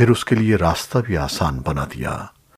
फिर उसके लिए रास्ता भी आसान बना दिया।